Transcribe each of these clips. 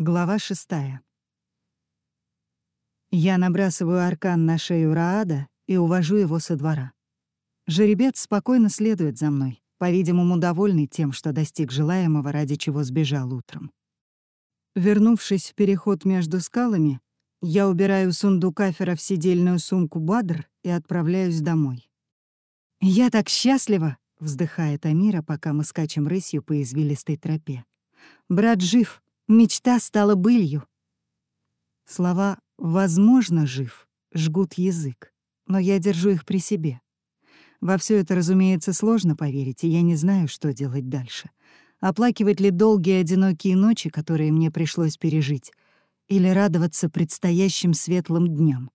Глава шестая. Я набрасываю аркан на шею Раада и увожу его со двора. Жеребец спокойно следует за мной, по-видимому, довольный тем, что достиг желаемого, ради чего сбежал утром. Вернувшись в переход между скалами, я убираю сундук Афера в сидельную сумку Бадр и отправляюсь домой. «Я так счастлива!» — вздыхает Амира, пока мы скачем рысью по извилистой тропе. «Брат жив, мечта стала былью». Слова «возможно жив» жгут язык, но я держу их при себе. Во все это, разумеется, сложно поверить, и я не знаю, что делать дальше. Оплакивать ли долгие одинокие ночи, которые мне пришлось пережить, или радоваться предстоящим светлым дням.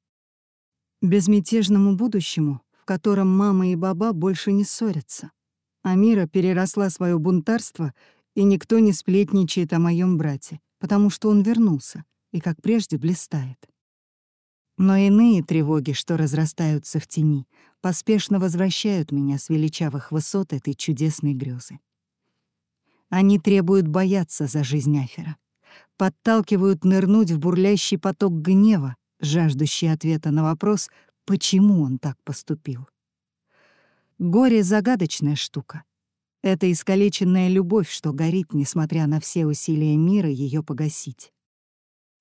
Безмятежному будущему, в котором мама и баба больше не ссорятся. Амира переросла свое бунтарство, и никто не сплетничает о моем брате, потому что он вернулся и, как прежде, блистает. Но иные тревоги, что разрастаются в тени, поспешно возвращают меня с величавых высот этой чудесной грезы. Они требуют бояться за жизнь Афера, подталкивают нырнуть в бурлящий поток гнева, жаждущий ответа на вопрос, почему он так поступил. Горе — загадочная штука. Это искалеченная любовь, что горит, несмотря на все усилия мира ее погасить.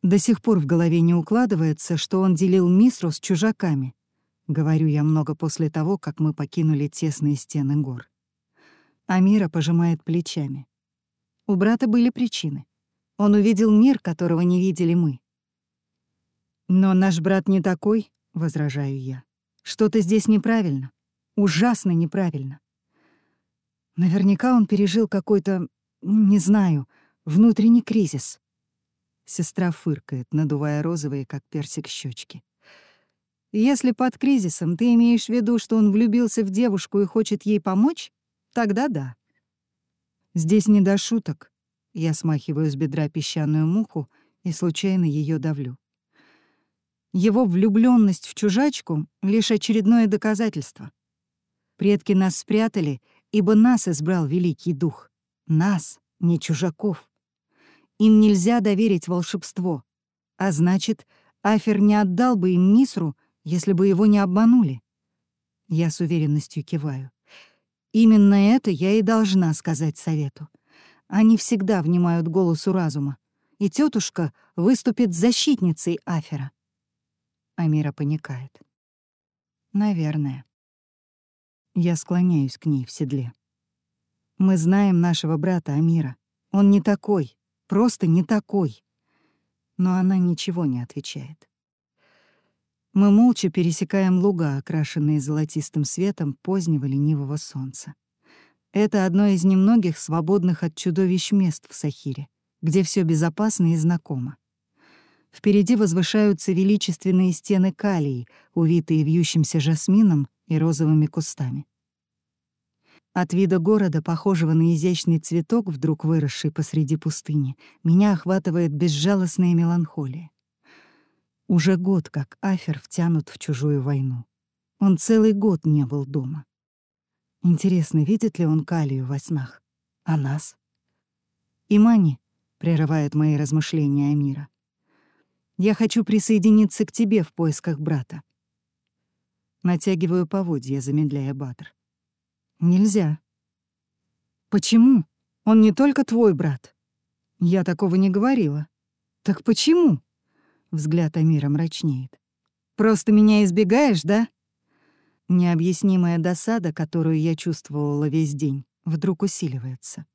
До сих пор в голове не укладывается, что он делил Мисру с чужаками. Говорю я много после того, как мы покинули тесные стены гор. Амира пожимает плечами. У брата были причины. Он увидел мир, которого не видели мы. «Но наш брат не такой», — возражаю я. «Что-то здесь неправильно. Ужасно неправильно. Наверняка он пережил какой-то, не знаю, внутренний кризис». Сестра фыркает, надувая розовые, как персик, щечки. «Если под кризисом ты имеешь в виду, что он влюбился в девушку и хочет ей помочь, тогда да. Здесь не до шуток. Я смахиваю с бедра песчаную муху и случайно ее давлю. Его влюбленность в чужачку — лишь очередное доказательство. Предки нас спрятали, ибо нас избрал Великий Дух. Нас, не чужаков. Им нельзя доверить волшебство. А значит, Афер не отдал бы им Мисру, если бы его не обманули. Я с уверенностью киваю. Именно это я и должна сказать совету. Они всегда внимают голосу разума, и тетушка выступит защитницей Афера. Амира паникает. Наверное. Я склоняюсь к ней в седле. Мы знаем нашего брата Амира. Он не такой, просто не такой. Но она ничего не отвечает. Мы молча пересекаем луга, окрашенные золотистым светом позднего ленивого солнца. Это одно из немногих свободных от чудовищ мест в Сахире, где все безопасно и знакомо. Впереди возвышаются величественные стены калии, увитые вьющимся жасмином и розовыми кустами. От вида города, похожего на изящный цветок, вдруг выросший посреди пустыни, меня охватывает безжалостная меланхолия. Уже год, как Афер втянут в чужую войну. Он целый год не был дома. Интересно, видит ли он Калию во снах? А нас? «Имани», — прерывает мои размышления Амира, «я хочу присоединиться к тебе в поисках брата». Натягиваю поводья, замедляя Бадр. «Нельзя». «Почему? Он не только твой брат». «Я такого не говорила». «Так почему?» Взгляд Амира мрачнеет. «Просто меня избегаешь, да?» Необъяснимая досада, которую я чувствовала весь день, вдруг усиливается.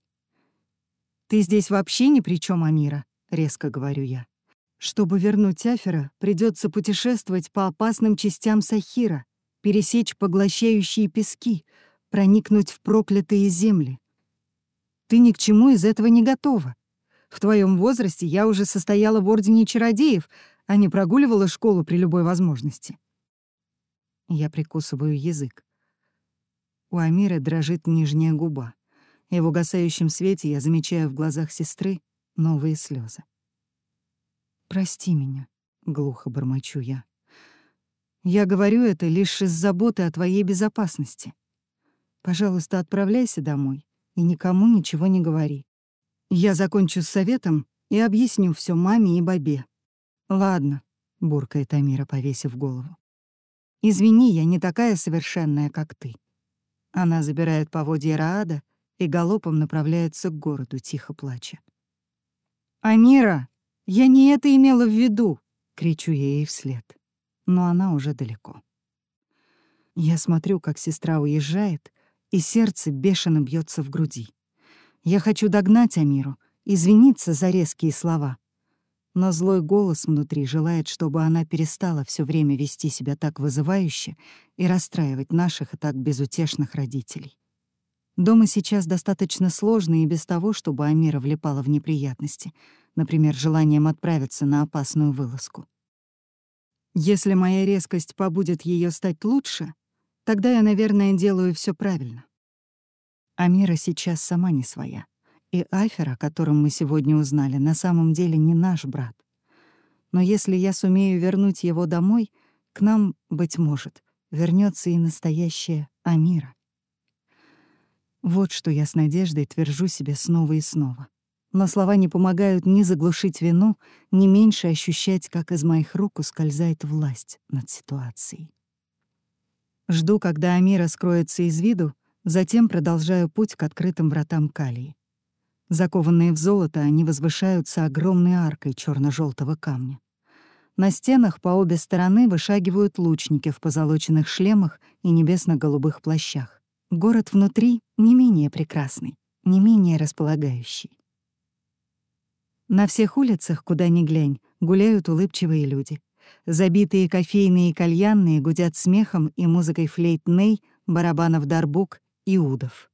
«Ты здесь вообще ни при чем, Амира», — резко говорю я. «Чтобы вернуть Афера, придется путешествовать по опасным частям Сахира, пересечь поглощающие пески, проникнуть в проклятые земли. Ты ни к чему из этого не готова. В твоем возрасте я уже состояла в Ордене Чародеев, а не прогуливала школу при любой возможности. Я прикусываю язык. У Амира дрожит нижняя губа, и в угасающем свете я замечаю в глазах сестры новые слезы. «Прости меня», — глухо бормочу я. «Я говорю это лишь из заботы о твоей безопасности. Пожалуйста, отправляйся домой и никому ничего не говори. Я закончу с советом и объясню все маме и бабе. «Ладно», — буркает Амира, повесив голову. «Извини, я не такая совершенная, как ты». Она забирает поводья Раада и галопом направляется к городу, тихо плача. «Амира, я не это имела в виду!» — кричу ей вслед. Но она уже далеко. Я смотрю, как сестра уезжает, и сердце бешено бьется в груди. Я хочу догнать Амиру, извиниться за резкие слова. Но злой голос внутри желает, чтобы она перестала все время вести себя так вызывающе и расстраивать наших и так безутешных родителей. Дома сейчас достаточно сложно и без того, чтобы Амира влипала в неприятности, например, желанием отправиться на опасную вылазку. Если моя резкость побудет ее стать лучше, тогда я, наверное, делаю все правильно. Амира сейчас сама не своя. И Афер, о котором мы сегодня узнали, на самом деле не наш брат. Но если я сумею вернуть его домой, к нам, быть может, вернется и настоящая Амира. Вот что я с надеждой твержу себе снова и снова. Но слова не помогают ни заглушить вину, ни меньше ощущать, как из моих рук ускользает власть над ситуацией. Жду, когда Амира скроется из виду, затем продолжаю путь к открытым вратам Калии. Закованные в золото, они возвышаются огромной аркой черно желтого камня. На стенах по обе стороны вышагивают лучники в позолоченных шлемах и небесно-голубых плащах. Город внутри не менее прекрасный, не менее располагающий. На всех улицах, куда ни глянь, гуляют улыбчивые люди. Забитые кофейные и кальянные гудят смехом и музыкой флейт-ней, барабанов дарбук и удов.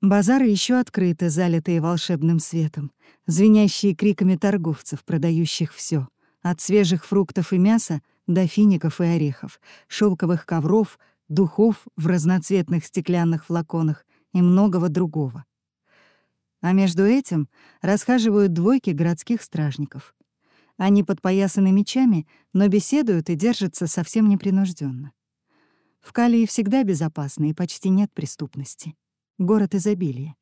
Базары еще открыты, залитые волшебным светом, звенящие криками торговцев, продающих все, от свежих фруктов и мяса до фиников и орехов, шелковых ковров, духов в разноцветных стеклянных флаконах и многого другого. А между этим расхаживают двойки городских стражников. Они подпоясаны мечами, но беседуют и держатся совсем непринужденно. В Калии всегда безопасно и почти нет преступности. Город изобилия.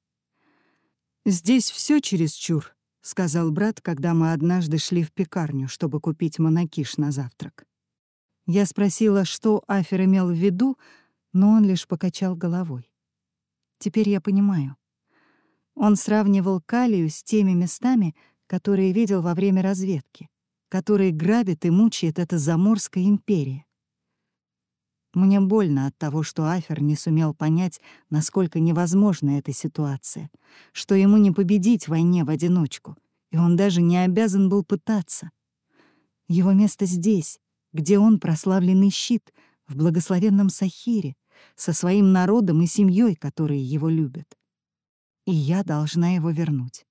«Здесь все чересчур», — сказал брат, когда мы однажды шли в пекарню, чтобы купить монокиш на завтрак. Я спросила, что Афер имел в виду, но он лишь покачал головой. Теперь я понимаю. Он сравнивал Калию с теми местами, которые видел во время разведки, которые грабит и мучает эта заморская империя. Мне больно от того, что Афер не сумел понять, насколько невозможна эта ситуация, что ему не победить в войне в одиночку, и он даже не обязан был пытаться. Его место здесь, где он прославленный щит в благословенном Сахире со своим народом и семьей, которые его любят. И я должна его вернуть.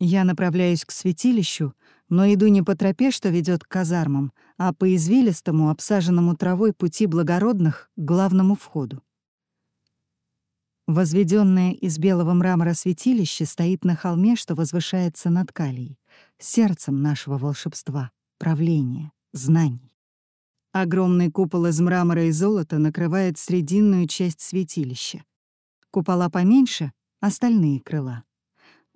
Я направляюсь к святилищу, но иду не по тропе, что ведет к казармам, а по извилистому, обсаженному травой пути благородных к главному входу. Возведенное из белого мрамора святилище стоит на холме, что возвышается над Калией, сердцем нашего волшебства, правления знаний. Огромный купол из мрамора и золота накрывает срединную часть святилища. Купола поменьше — остальные крыла.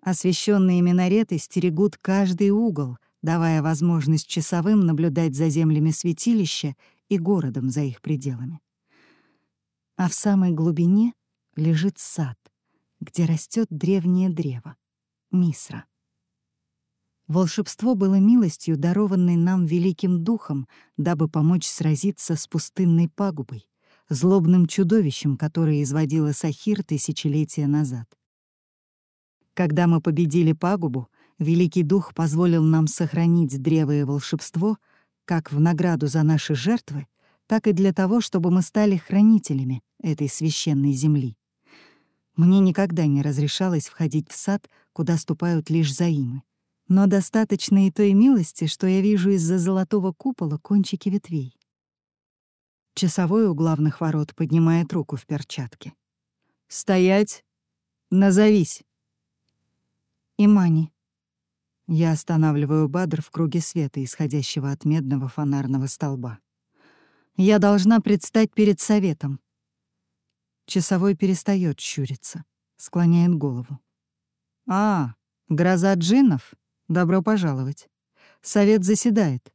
Освещенные минареты стерегут каждый угол, давая возможность часовым наблюдать за землями святилища и городом за их пределами. А в самой глубине лежит сад, где растет древнее древо — Мисра. Волшебство было милостью, дарованной нам великим духом, дабы помочь сразиться с пустынной пагубой, злобным чудовищем, которое изводило Сахир тысячелетия назад. Когда мы победили пагубу, Великий Дух позволил нам сохранить древо и волшебство как в награду за наши жертвы, так и для того, чтобы мы стали хранителями этой священной земли. Мне никогда не разрешалось входить в сад, куда ступают лишь заимы но достаточно и той милости, что я вижу из-за золотого купола кончики ветвей. Часовой у главных ворот поднимает руку в перчатке. «Стоять! Назовись!» «Имани». Я останавливаю Бадр в круге света, исходящего от медного фонарного столба. «Я должна предстать перед советом». Часовой перестает щуриться, склоняет голову. «А, «Гроза джиннов? Добро пожаловать. Совет заседает».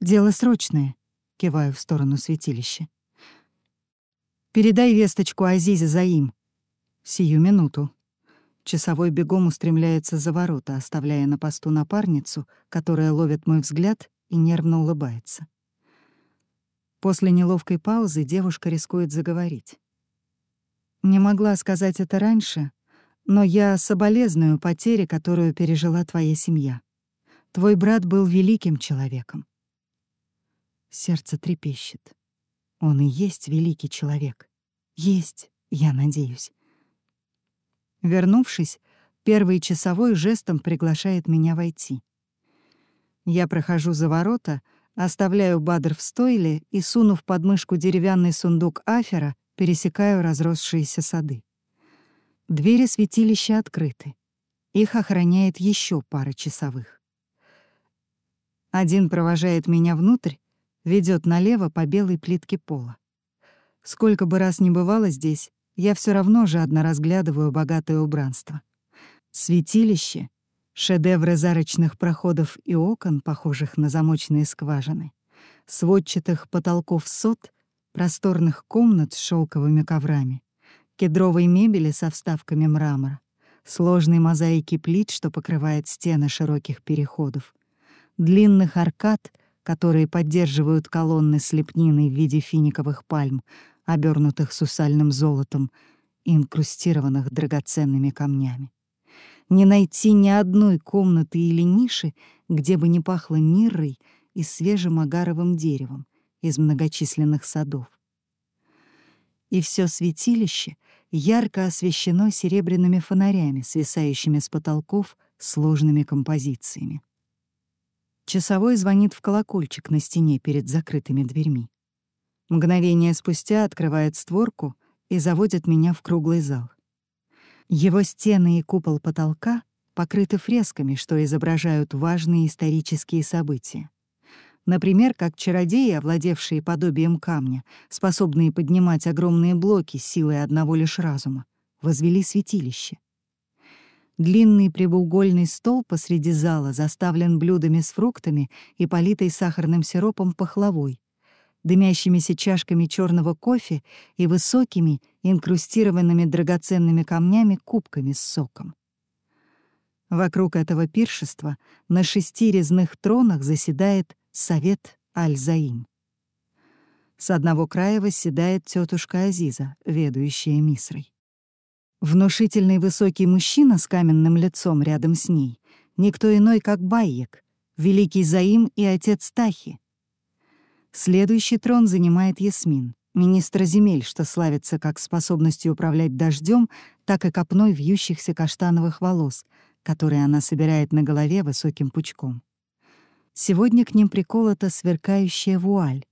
«Дело срочное», — киваю в сторону святилища. «Передай весточку Азизе Заим». «Сию минуту». Часовой бегом устремляется за ворота, оставляя на посту напарницу, которая ловит мой взгляд и нервно улыбается. После неловкой паузы девушка рискует заговорить. «Не могла сказать это раньше, но я соболезную потере, которую пережила твоя семья. Твой брат был великим человеком». Сердце трепещет. Он и есть великий человек. Есть, я надеюсь. Вернувшись, первый часовой жестом приглашает меня войти. Я прохожу за ворота, Оставляю Бадр в стойле и, сунув под мышку деревянный сундук афера, пересекаю разросшиеся сады. Двери святилища открыты. Их охраняет еще пара часовых. Один провожает меня внутрь, ведет налево по белой плитке пола. Сколько бы раз ни бывало здесь, я все равно жадно разглядываю богатое убранство. Святилище Шедевры зарочных проходов и окон, похожих на замочные скважины, сводчатых потолков сот, просторных комнат с шелковыми коврами, кедровой мебели со вставками мрамора, сложной мозаики плит, что покрывает стены широких переходов, длинных аркад, которые поддерживают колонны с лепниной в виде финиковых пальм, обернутых сусальным золотом и инкрустированных драгоценными камнями не найти ни одной комнаты или ниши, где бы не пахло миррой и свежим агаровым деревом из многочисленных садов. И все святилище ярко освещено серебряными фонарями, свисающими с потолков сложными композициями. Часовой звонит в колокольчик на стене перед закрытыми дверьми. Мгновение спустя открывает створку и заводит меня в круглый зал. Его стены и купол потолка покрыты фресками, что изображают важные исторические события. Например, как чародеи, овладевшие подобием камня, способные поднимать огромные блоки силой одного лишь разума, возвели святилище. Длинный прямоугольный стол посреди зала заставлен блюдами с фруктами и политой сахарным сиропом пахлавой, дымящимися чашками черного кофе и высокими, инкрустированными драгоценными камнями кубками с соком. Вокруг этого пиршества на шести резных тронах заседает Совет Аль-Заим. С одного края восседает тетушка Азиза, ведущая Мисрой. Внушительный высокий мужчина с каменным лицом рядом с ней — никто иной, как Байек, великий Заим и отец Тахи, Следующий трон занимает Ясмин, министра земель, что славится как способностью управлять дождем, так и копной вьющихся каштановых волос, которые она собирает на голове высоким пучком. Сегодня к ним приколота сверкающая вуаль,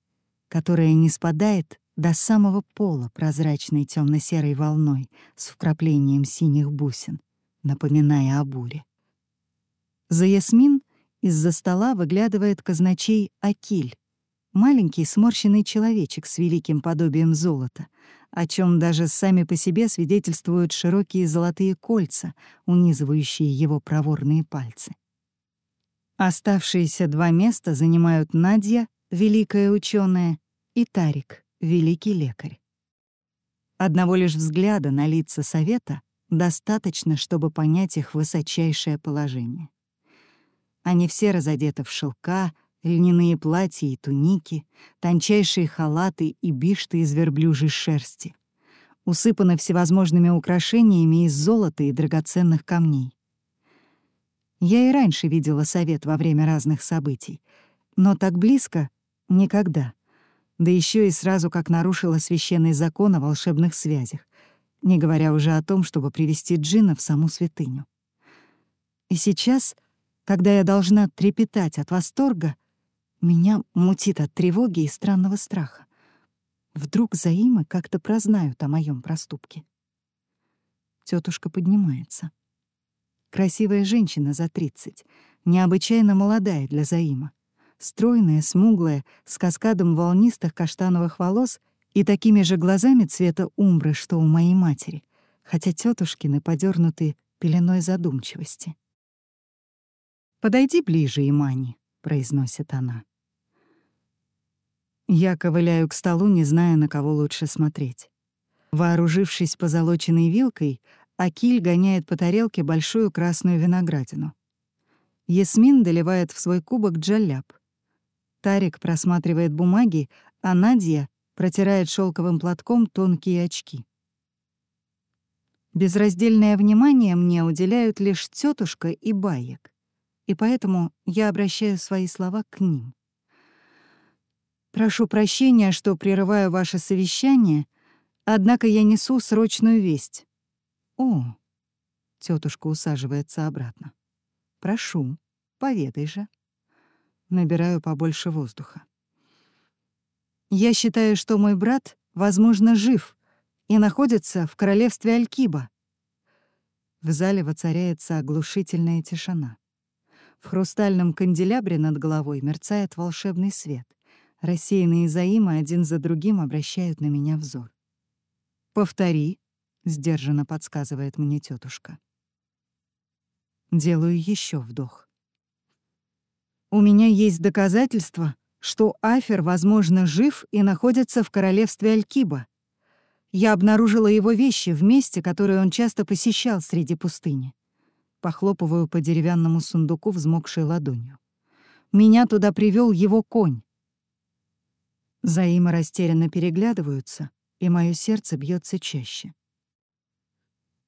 которая не спадает до самого пола прозрачной темно серой волной с вкраплением синих бусин, напоминая о буре. За Ясмин из-за стола выглядывает казначей Акиль, Маленький сморщенный человечек с великим подобием золота, о чем даже сами по себе свидетельствуют широкие золотые кольца, унизывающие его проворные пальцы. Оставшиеся два места занимают Надя, великая ученая, и Тарик, великий лекарь. Одного лишь взгляда на лица совета достаточно, чтобы понять их высочайшее положение. Они все разодеты в шелка, льняные платья и туники, тончайшие халаты и бишты из верблюжьей шерсти, усыпаны всевозможными украшениями из золота и драгоценных камней. Я и раньше видела совет во время разных событий, но так близко — никогда. Да еще и сразу как нарушила священный закон о волшебных связях, не говоря уже о том, чтобы привести Джина в саму святыню. И сейчас, когда я должна трепетать от восторга, меня мутит от тревоги и странного страха. Вдруг Заимы как-то прознают о моем проступке. Тетушка поднимается. Красивая женщина за тридцать, необычайно молодая для Заима. Стройная, смуглая, с каскадом волнистых каштановых волос и такими же глазами цвета умбры, что у моей матери, хотя тетушкины подернуты пеленой задумчивости. «Подойди ближе, Имани», — произносит она. Я ковыляю к столу, не зная, на кого лучше смотреть. Вооружившись позолоченной вилкой, Акиль гоняет по тарелке большую красную виноградину. Ясмин доливает в свой кубок джаляб. Тарик просматривает бумаги, а Надя протирает шелковым платком тонкие очки. Безраздельное внимание мне уделяют лишь тетушка и баек, и поэтому я обращаю свои слова к ним. Прошу прощения, что прерываю ваше совещание, однако я несу срочную весть. О, тетушка усаживается обратно. Прошу, поведай же. Набираю побольше воздуха. Я считаю, что мой брат, возможно, жив и находится в королевстве Алькиба. В зале воцаряется оглушительная тишина. В хрустальном канделябре над головой мерцает волшебный свет. Рассеянные заимы один за другим обращают на меня взор. «Повтори», — сдержанно подсказывает мне тетушка. Делаю еще вдох. У меня есть доказательства, что Афер, возможно, жив и находится в королевстве Алькиба. Я обнаружила его вещи в месте, которое он часто посещал среди пустыни. Похлопываю по деревянному сундуку взмокшей ладонью. Меня туда привел его конь. Заимы растерянно переглядываются, и мое сердце бьется чаще.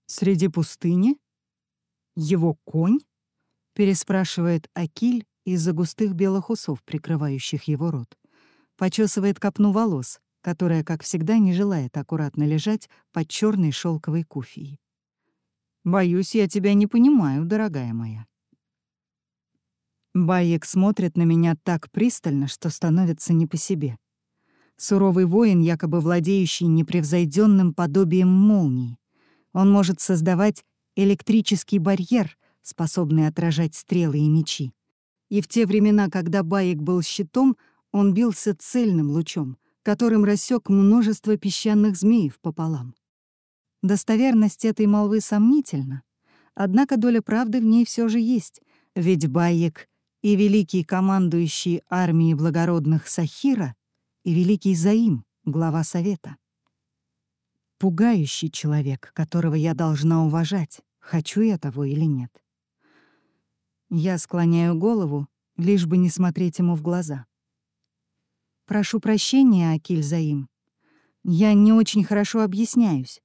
«Среди пустыни? Его конь?» — переспрашивает Акиль из-за густых белых усов, прикрывающих его рот. Почесывает копну волос, которая, как всегда, не желает аккуратно лежать под черной шелковой куфией. «Боюсь, я тебя не понимаю, дорогая моя». Байек смотрит на меня так пристально, что становится не по себе. Суровый воин, якобы владеющий непревзойденным подобием молнии. Он может создавать электрический барьер, способный отражать стрелы и мечи. И в те времена, когда Баек был щитом, он бился цельным лучом, которым рассек множество песчаных змеев пополам. Достоверность этой молвы сомнительна, однако доля правды в ней все же есть, ведь Баек и великий командующий армией благородных Сахира, и великий Заим, глава Совета. Пугающий человек, которого я должна уважать, хочу я того или нет. Я склоняю голову, лишь бы не смотреть ему в глаза. Прошу прощения, Акиль Заим. Я не очень хорошо объясняюсь.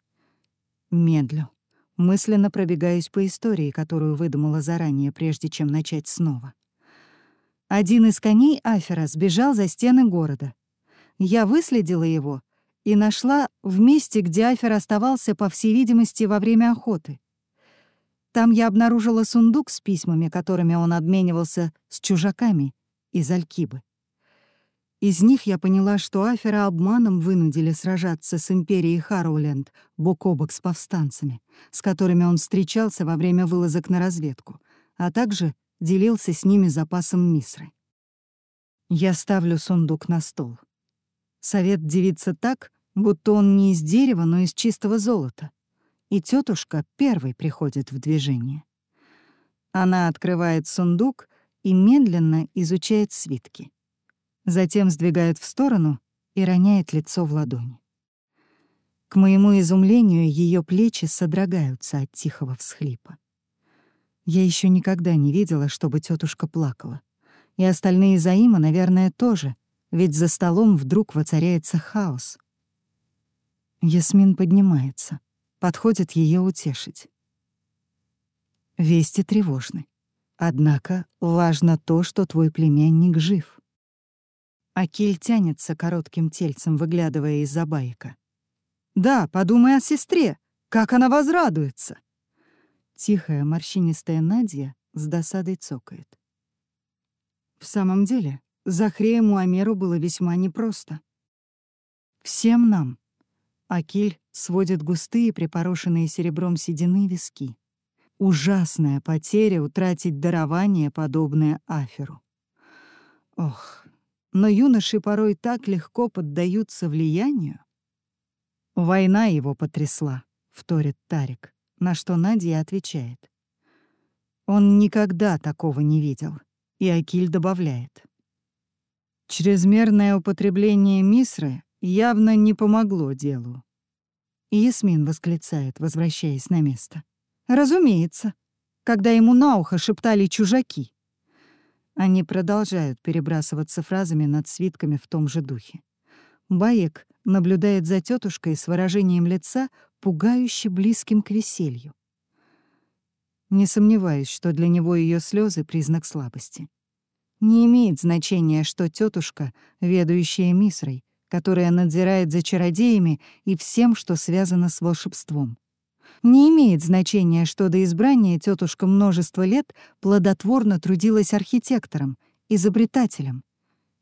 Медлю. Мысленно пробегаюсь по истории, которую выдумала заранее, прежде чем начать снова. Один из коней Афера сбежал за стены города. Я выследила его и нашла в месте, где Афер оставался, по всей видимости, во время охоты. Там я обнаружила сундук с письмами, которыми он обменивался с чужаками из Алькибы. Из них я поняла, что Афера обманом вынудили сражаться с империей Харуленд бок о бок с повстанцами, с которыми он встречался во время вылазок на разведку, а также делился с ними запасом мисры. Я ставлю сундук на стол. Совет девица так, будто он не из дерева, но из чистого золота. И тетушка первой приходит в движение. Она открывает сундук и медленно изучает свитки затем сдвигает в сторону и роняет лицо в ладони. К моему изумлению ее плечи содрогаются от тихого всхлипа. Я еще никогда не видела, чтобы тетушка плакала. И остальные заимы, наверное, тоже, ведь за столом вдруг воцаряется хаос. Ясмин поднимается, подходит ее утешить. Вести тревожны. Однако важно то, что твой племянник жив. Акиль тянется коротким тельцем, выглядывая из-за байка. «Да, подумай о сестре. Как она возрадуется!» Тихая, морщинистая Надя с досадой цокает. В самом деле, Захрея Муамеру было весьма непросто. Всем нам. Акиль сводит густые, припорошенные серебром седины виски. Ужасная потеря утратить дарование, подобное Аферу. Ох, но юноши порой так легко поддаются влиянию. «Война его потрясла», — вторит Тарик. на что Надя отвечает. Он никогда такого не видел. И Акиль добавляет. Чрезмерное употребление мисры явно не помогло делу. Ясмин восклицает, возвращаясь на место. «Разумеется, когда ему на ухо шептали чужаки». Они продолжают перебрасываться фразами над свитками в том же духе. Баек наблюдает за тетушкой с выражением лица, пугающе близким к веселью. Не сомневаюсь, что для него ее слезы признак слабости. Не имеет значения, что тетушка, ведущая Мисрой, которая надзирает за чародеями и всем, что связано с волшебством. Не имеет значения, что до избрания тетушка множество лет плодотворно трудилась архитектором, изобретателем.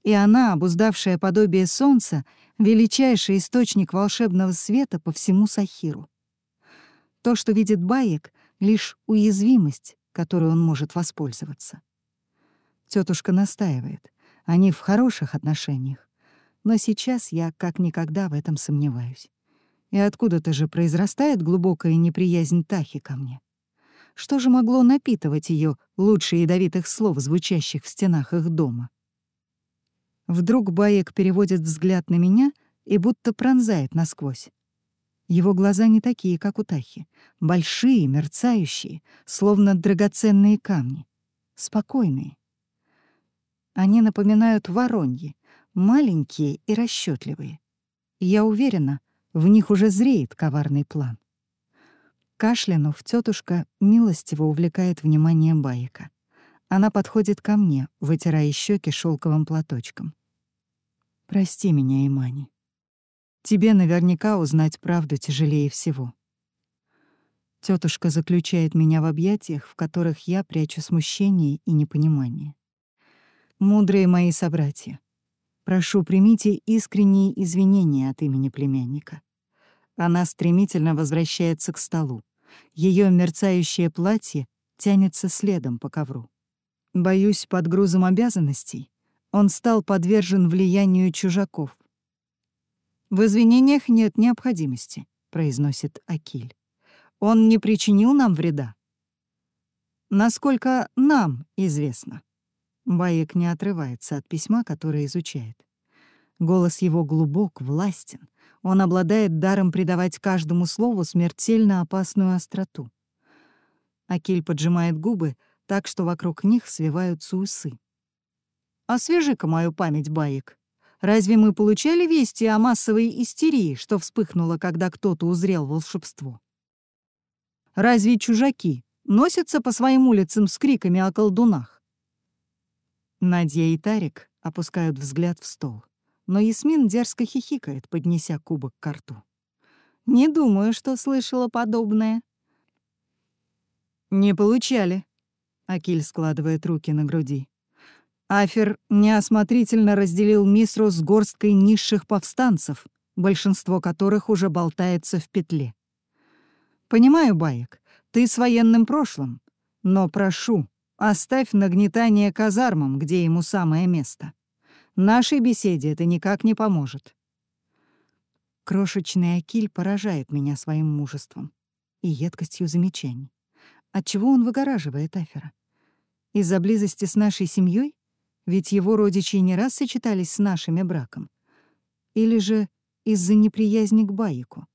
И она, обуздавшая подобие солнца, величайший источник волшебного света по всему Сахиру. То, что видит Баек, — лишь уязвимость, которой он может воспользоваться. Тетушка настаивает. Они в хороших отношениях. Но сейчас я как никогда в этом сомневаюсь. И откуда-то же произрастает глубокая неприязнь Тахи ко мне. Что же могло напитывать ее лучше ядовитых слов, звучащих в стенах их дома? Вдруг Баек переводит взгляд на меня и будто пронзает насквозь. Его глаза не такие, как у Тахи. Большие, мерцающие, словно драгоценные камни. Спокойные. Они напоминают вороньи, маленькие и расчетливые. Я уверена, в них уже зреет коварный план. Кашлянув, тетушка милостиво увлекает вниманием Баика. Она подходит ко мне, вытирая щеки шелковым платочком. «Прости меня, Имани. Тебе наверняка узнать правду тяжелее всего». Тетушка заключает меня в объятиях, в которых я прячу смущение и непонимание. Мудрые мои собратья, прошу, примите искренние извинения от имени племянника. Она стремительно возвращается к столу. Ее мерцающее платье тянется следом по ковру. Боюсь, под грузом обязанностей он стал подвержен влиянию чужаков. «В извинениях нет необходимости», — произносит Акиль. «Он не причинил нам вреда». «Насколько нам известно». Баек не отрывается от письма, которое изучает. Голос его глубок, властен. Он обладает даром придавать каждому слову смертельно опасную остроту. Акиль поджимает губы так, что вокруг них свиваются усы. «Освежи-ка мою память, Баек. Разве мы получали вести о массовой истерии, что вспыхнуло, когда кто-то узрел волшебство? Разве чужаки носятся по своим улицам с криками о колдунах? Надя и Тарик опускают взгляд в стол. Но Ясмин дерзко хихикает, поднеся кубок к рту. «Не думаю, что слышала подобное». «Не получали», — Акиль складывает руки на груди. Афер неосмотрительно разделил Мисру с горсткой низших повстанцев, большинство которых уже болтается в петле. «Понимаю, Баек, ты с военным прошлым, но прошу, Оставь нагнетание казармам, где ему самое место. Нашей беседе это никак не поможет. Крошечный Акиль поражает меня своим мужеством и едкостью замечаний. Отчего он выгораживает Афера? Из-за близости с нашей семьей? Ведь его родичи не раз сочетались с нашими браком. Или же из-за неприязни к Баику?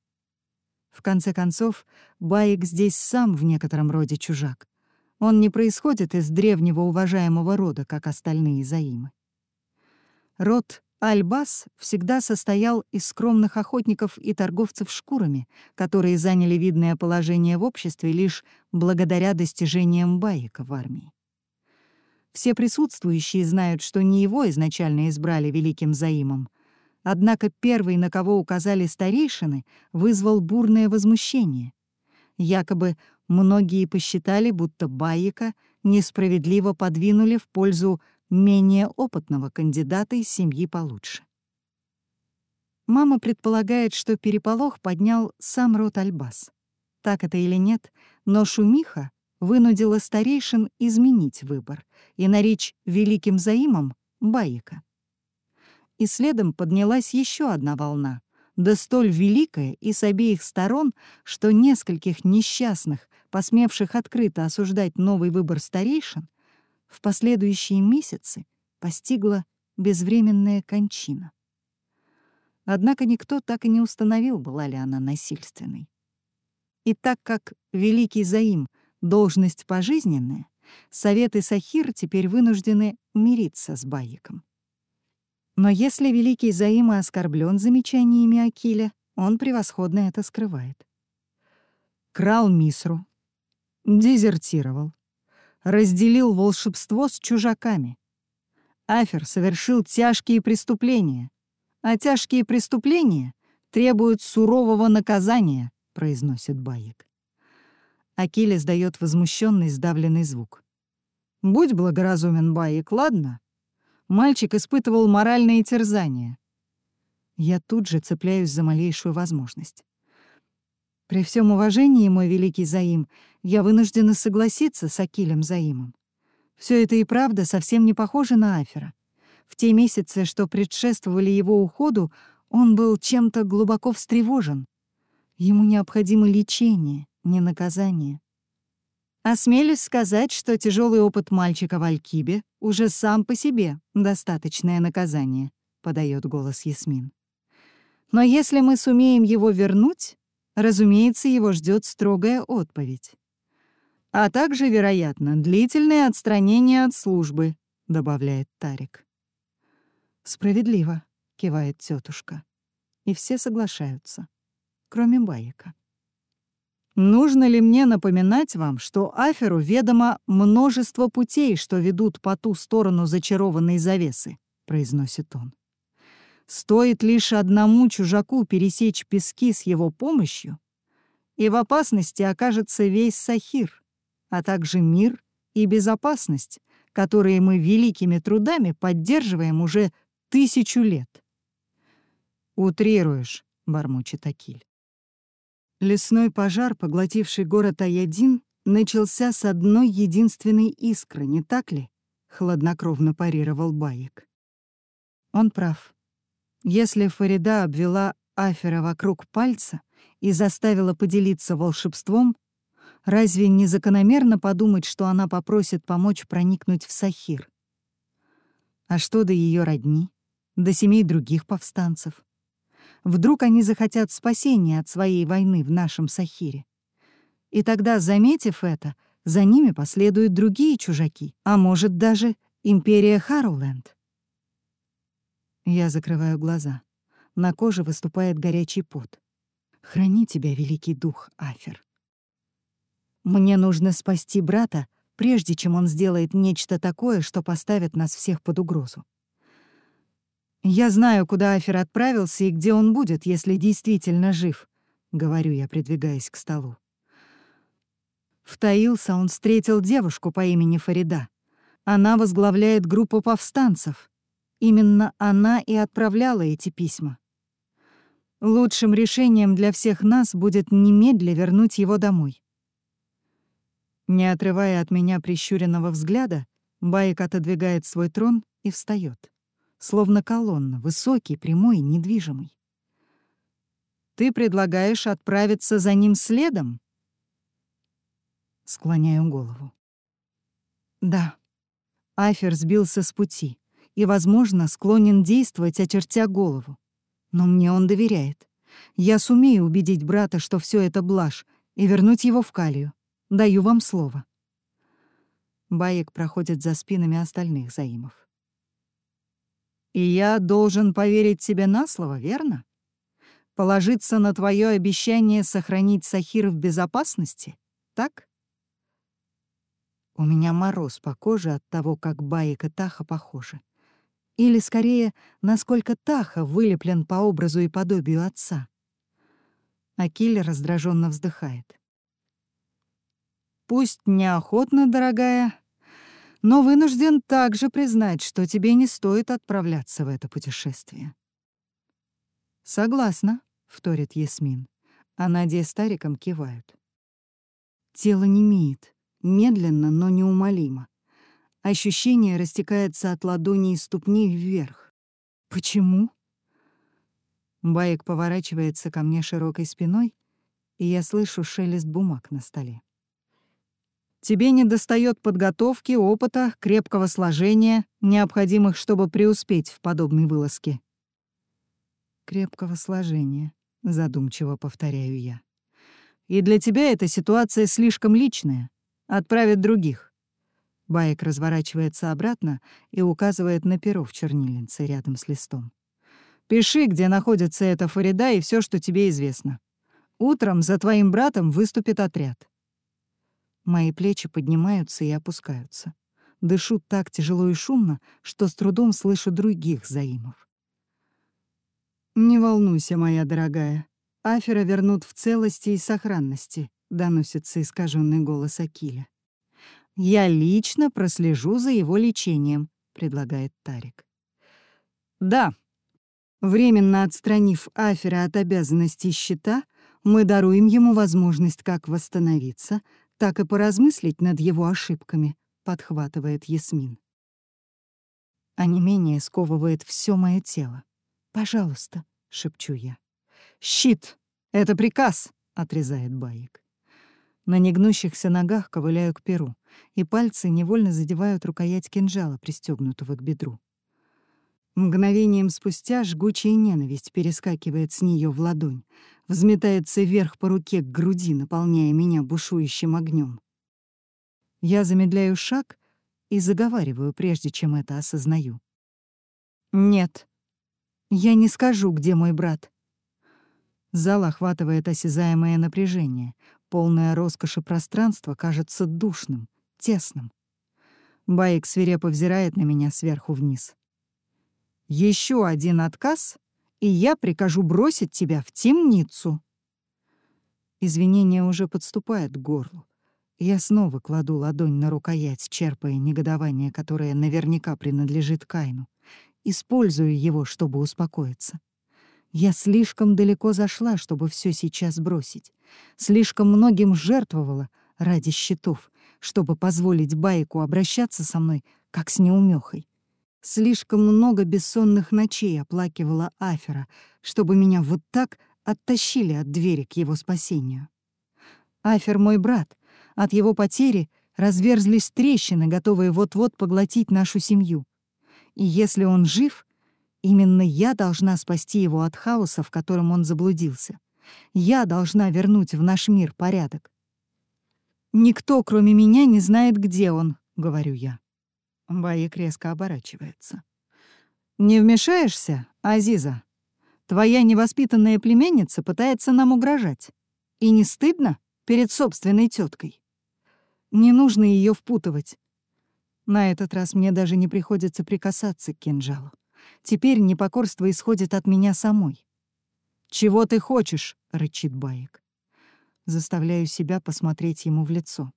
В конце концов, Баик здесь сам в некотором роде чужак. Он не происходит из древнего уважаемого рода, как остальные заимы. Род Альбас всегда состоял из скромных охотников и торговцев шкурами, которые заняли видное положение в обществе лишь благодаря достижениям Баека в армии. Все присутствующие знают, что не его изначально избрали великим заимом, однако первый, на кого указали старейшины, вызвал бурное возмущение. Якобы Многие посчитали, будто Байека несправедливо подвинули в пользу менее опытного кандидата из семьи получше. Мама предполагает, что переполох поднял сам род Альбас. Так это или нет, но шумиха вынудила старейшин изменить выбор и наречь великим заимом Баика. И следом поднялась еще одна волна, да столь великое и с обеих сторон, что нескольких несчастных, посмевших открыто осуждать новый выбор старейшин, в последующие месяцы постигла безвременная кончина. Однако никто так и не установил, была ли она насильственной. И так как Великий Заим — должность пожизненная, Совет и Сахир теперь вынуждены мириться с Баиком. Но если Великий Заим оскорблен замечаниями Акиля, он превосходно это скрывает. Крал Мисру, дезертировал, разделил волшебство с чужаками. Афер совершил тяжкие преступления, а тяжкие преступления требуют сурового наказания, произносит Баек. Акиль издает возмущенный сдавленный звук. «Будь благоразумен, Баек, ладно?» Мальчик испытывал моральные терзания. Я тут же цепляюсь за малейшую возможность. При всем уважении, мой великий Заим, я вынуждена согласиться с Акилем Заимом. Все это и правда совсем не похоже на Афера. В те месяцы, что предшествовали его уходу, он был чем-то глубоко встревожен. Ему необходимо лечение, не наказание. Осмелюсь сказать, что тяжелый опыт мальчика в Алькибе уже сам по себе достаточное наказание, подает голос Ясмин. Но если мы сумеем его вернуть, разумеется, его ждет строгая отповедь. А также, вероятно, длительное отстранение от службы, добавляет Тарик. Справедливо, кивает тетушка. И все соглашаются, кроме Баека. Нужно ли мне напоминать вам, что Аферу ведомо множество путей, что ведут по ту сторону зачарованной завесы, произносит он. Стоит лишь одному чужаку пересечь пески с его помощью, и в опасности окажется весь Сахир, а также мир и безопасность, которые мы великими трудами поддерживаем уже тысячу лет. «Утрируешь», — бормочет Акиль. Лесной пожар, поглотивший город Аядин, начался с одной единственной искры, не так ли? Хладнокровно парировал Баек. Он прав. Если Фарида обвела Афера вокруг пальца и заставила поделиться волшебством, разве не закономерно подумать, что она попросит помочь проникнуть в Сахир? А что до ее родни, до семей других повстанцев? Вдруг они захотят спасения от своей войны в нашем Сахире. И тогда, заметив это, за ними последуют другие чужаки, а может даже империя Харроуленд. Я закрываю глаза. На коже выступает горячий пот. Храни тебя, великий дух, Афер. Мне нужно спасти брата, прежде чем он сделает нечто такое, что поставит нас всех под угрозу. «Я знаю, куда Афер отправился и где он будет, если действительно жив», — говорю я, придвигаясь к столу. В Таилса он встретил девушку по имени Фарида. Она возглавляет группу повстанцев. Именно она и отправляла эти письма. Лучшим решением для всех нас будет немедля вернуть его домой. Не отрывая от меня прищуренного взгляда, Байк отодвигает свой трон и встает словно колонна, высокий, прямой, недвижимый. «Ты предлагаешь отправиться за ним следом?» Склоняю голову. «Да». Айфер сбился с пути и, возможно, склонен действовать, очертя голову. Но мне он доверяет. Я сумею убедить брата, что все это блажь, и вернуть его в Калию. Даю вам слово. Баек проходит за спинами остальных заимов. И я должен поверить тебе на слово, верно? Положиться на твое обещание сохранить Сахир в безопасности, так? У меня мороз по коже от того, как Баек и Таха похожи. Или, скорее, насколько Таха вылеплен по образу и подобию отца. Акиль раздраженно вздыхает. «Пусть неохотно, дорогая, но вынужден также признать, что тебе не стоит отправляться в это путешествие». «Согласна», — вторит Ясмин, а Надя с Тариком кивают. Тело немеет, медленно, но неумолимо. Ощущение растекается от ладоней и ступней вверх. Почему? Баек поворачивается ко мне широкой спиной, и я слышу шелест бумаг на столе. Тебе недостает подготовки, опыта, крепкого сложения, необходимых, чтобы преуспеть в подобной вылазке. Крепкого сложения, задумчиво повторяю я. И для тебя эта ситуация слишком личная. Отправят других. Баек разворачивается обратно и указывает на перо в чернильнице рядом с листом. Пиши, где находится эта Фарида и все, что тебе известно. Утром за твоим братом выступит отряд. Мои плечи поднимаются и опускаются. Дышу так тяжело и шумно, что с трудом слышу других заимов. «Не волнуйся, моя дорогая. Афера вернут в целости и сохранности», — доносится искаженный голос Акиля. «Я лично прослежу за его лечением», — предлагает Тарик. «Да, временно отстранив Афера от обязанностей счета, мы даруем ему возможность как восстановиться, так и поразмыслить над его ошибками, подхватывает Ясмин. А не менее сковывает все мое тело. «Пожалуйста», — шепчу я. «Щит! Это приказ!» — отрезает Баик. На негнущихся ногах ковыляю к перу, и пальцы невольно задевают рукоять кинжала, пристегнутого к бедру. Мгновением спустя жгучая ненависть перескакивает с нее в ладонь, взметается вверх по руке к груди, наполняя меня бушующим огнем. Я замедляю шаг и заговариваю, прежде чем это осознаю. «Нет, я не скажу, где мой брат». Зал охватывает осязаемое напряжение. Полное роскоши пространство кажется душным, тесным. Байк свирепо взирает на меня сверху вниз. Еще один отказ, и я прикажу бросить тебя в темницу. Извинение уже подступает к горлу. Я снова кладу ладонь на рукоять, черпая негодование, которое наверняка принадлежит Кайну. Использую его, чтобы успокоиться. Я слишком далеко зашла, чтобы все сейчас бросить. Слишком многим жертвовала ради счетов, чтобы позволить Байку обращаться со мной, как с неумехой. Слишком много бессонных ночей оплакивала Афера, чтобы меня вот так оттащили от двери к его спасению. Афер мой брат. От его потери разверзлись трещины, готовые вот-вот поглотить нашу семью. И если он жив, именно я должна спасти его от хаоса, в котором он заблудился. Я должна вернуть в наш мир порядок. «Никто, кроме меня, не знает, где он», — говорю я. Баик резко оборачивается. «Не вмешаешься, Азиза? Твоя невоспитанная племянница пытается нам угрожать. И не стыдно перед собственной теткой? Не нужно ее впутывать. На этот раз мне даже не приходится прикасаться к кинжалу. Теперь непокорство исходит от меня самой. «Чего ты хочешь?» — рычит Баик. Заставляю себя посмотреть ему в лицо.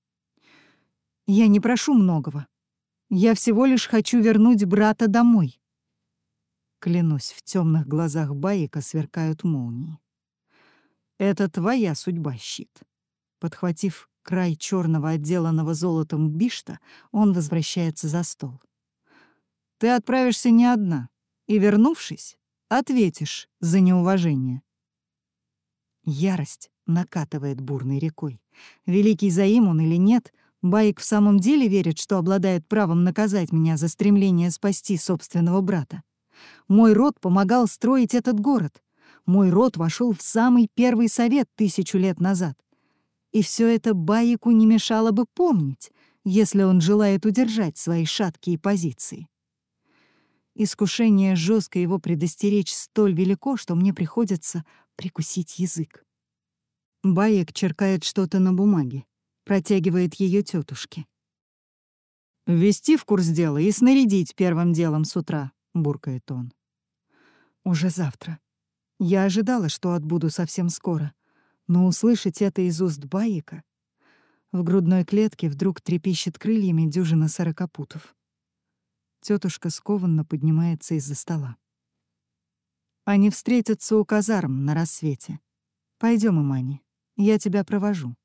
«Я не прошу многого. Я всего лишь хочу вернуть брата домой. Клянусь, в темных глазах Баика сверкают молнии. Это твоя судьба, щит. Подхватив край черного отделанного золотом бишта, он возвращается за стол. Ты отправишься не одна, и, вернувшись, ответишь за неуважение. Ярость накатывает бурной рекой. Великий Заим он или нет, Байк в самом деле верит, что обладает правом наказать меня за стремление спасти собственного брата. Мой род помогал строить этот город. Мой род вошел в самый первый совет тысячу лет назад. И все это Байку не мешало бы помнить, если он желает удержать свои шаткие позиции. Искушение жестко его предостеречь столь велико, что мне приходится прикусить язык. Баек черкает что-то на бумаге протягивает ее тетушке. «Ввести в курс дела и снарядить первым делом с утра», — буркает он. «Уже завтра. Я ожидала, что отбуду совсем скоро, но услышать это из уст Баика... В грудной клетке вдруг трепещет крыльями дюжина сорокопутов. Тетушка скованно поднимается из-за стола. Они встретятся у казарм на рассвете. Пойдем, Имани, я тебя провожу.